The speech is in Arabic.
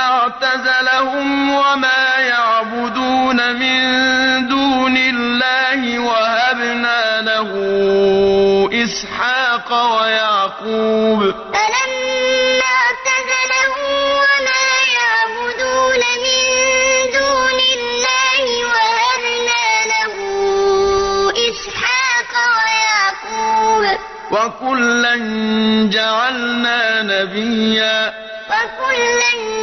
اعتزلهم وما يعبدون من دون الله وهبنا له إسحاق ويعقوب. فلما اعتزلهم وما يعبدون من دون الله وهبنا له إسحاق ويعقوب. وكلا جعلنا نبيا. وكلا جعلنا نبيا